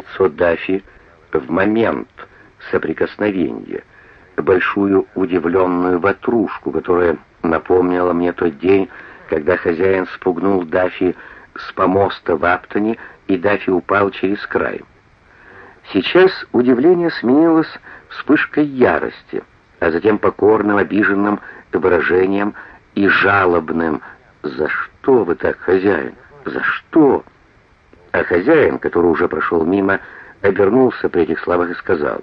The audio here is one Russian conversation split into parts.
лицо Дафи в момент соприкосновения, большую удивленную ватрушку, которая напомнила мне тот день, когда хозяин спугнул Дафи с помоста в Аптоне, и Дафи упал через край. Сейчас удивление сменилось вспышкой ярости, а затем покорным, обиженным выражением и жалобным «За что вы так, хозяин? За что?» А хозяин, который уже прошел мимо, обернулся при этих словах и сказал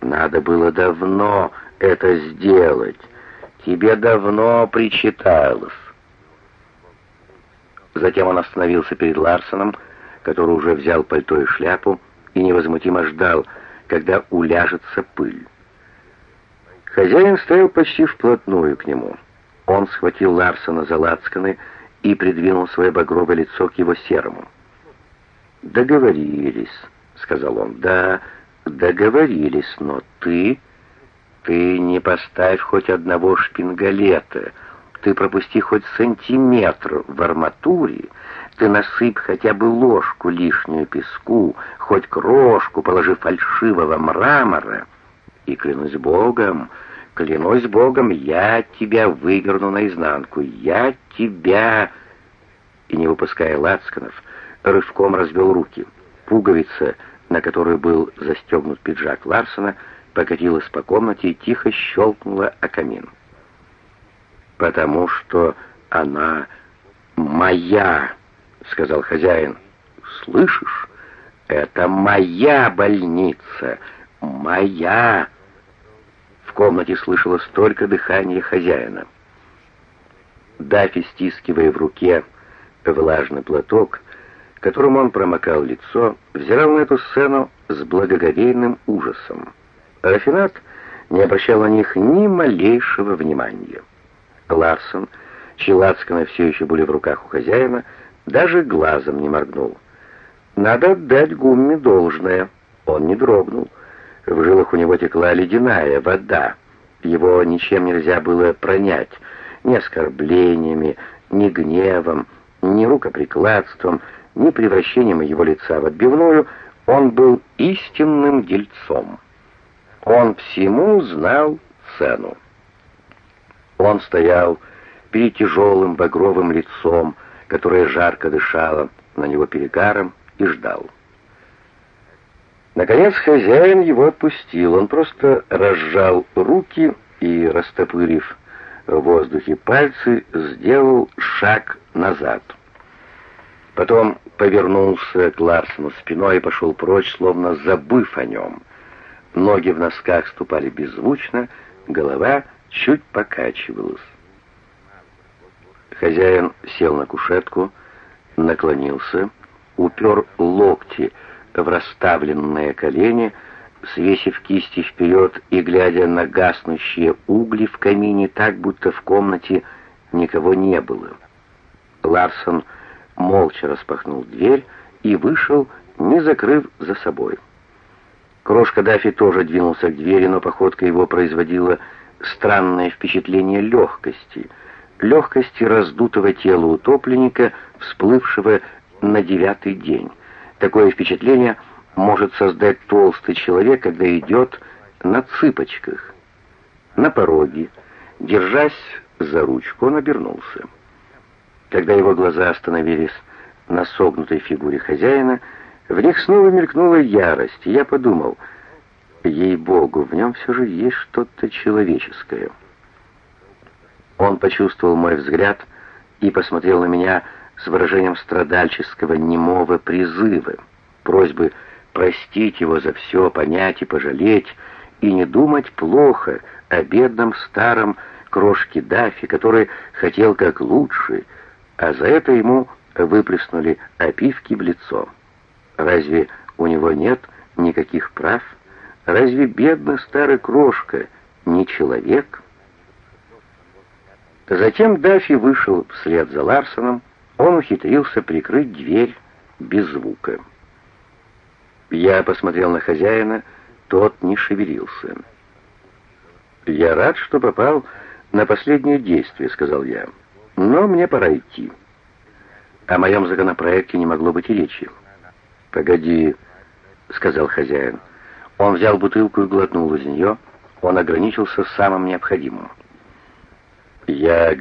«Надо было давно это сделать. Тебе давно причиталось». Затем он остановился перед Ларсоном, который уже взял пальто и шляпу, и невозмутимо ждал, когда уляжется пыль. Хозяин стоял почти вплотную к нему. Он схватил Ларсона за лацканы и придвинул свое багровое лицо к его серому. «Договорились», — сказал он. «Да, договорились, но ты... Ты не поставь хоть одного шпингалета, ты пропусти хоть сантиметр в арматуре, ты насыпь хотя бы ложку лишнюю песку, хоть крошку, положи фальшивого мрамора, и, клянусь Богом, клянусь Богом, я тебя выверну наизнанку, я тебя...» И, не выпуская лацканов, рывком развел руки. Пуговица, на которой был застегнут пиджак Ларсона, покатилась по комнате и тихо щелкнула о камин. «Потому что она моя», — сказал хозяин. «Слышишь? Это моя больница, моя!» В комнате слышалось только дыхание хозяина. Дафи, стискивая в руке влажный платок, которым он промокал лицо, взирал на эту сцену с благоговейным ужасом. Рафинат не обращал на них ни малейшего внимания. Ларсон, чьи лацканы все еще были в руках у хозяина, даже глазом не моргнул. Надо отдать Гумме должное. Он не дрогнул. В жилах у него текла ледяная вода. Его ничем нельзя было пронять. Ни оскорблениями, ни гневом, ни рукоприкладством, ни превращением его лица в отбивную, он был истинным дельцом. Он всему знал цену. Он стоял перед тяжелым багровым лицом, которое жарко дышало на него перегаром, и ждал. Наконец хозяин его отпустил. Он просто разжал руки и, растопырив в воздухе пальцы, сделал шаг назад. Потом повернулся к Ларсену спиной и пошел прочь, словно забыв о нем. Ноги в носках ступали беззвучно, голова чуть покачивалась. Хозяин сел на кушетку, наклонился, упер локти в расставленные колени, свесив кисти вперед и глядя на гаснущие угли в камине так, будто в комнате никого не было. Ларсон молча распахнул дверь и вышел, не закрыв за собой. Крошка Дафи тоже двинулся к двери, но походка его производила странное впечатление легкости, легкости раздутого тела утопленника, всплывшего на девятый день. Такое впечатление может создать толстый человек, когда идет на цыпочках. На пороге, держась за ручку, он обернулся. Когда его глаза остановились на согнутой фигуре хозяина, в них снова мелькнула ярость, и я подумал, ей-богу, в нем все же есть что-то человеческое. Он почувствовал мой взгляд и посмотрел на меня с выражением страдальческого немого призыва, просьбы простить его за все, понять и пожалеть, и не думать плохо о бедном старом крошке Даффи, который хотел как лучше, а за это ему выплеснули опивки в лицо. Разве у него нет никаких прав? Разве бедный старый крошка не человек? Затем Даффи вышел вслед за Ларсоном, он ухитрился прикрыть дверь без звука. Я посмотрел на хозяина, тот не шевелился. «Я рад, что попал на последнее действие», — сказал я. Но мне пора идти. О моем законопроекте не могло быть и речи. Погоди, сказал хозяин. Он взял бутылку и глотнул из нее. Он ограничился самым необходимым. «Я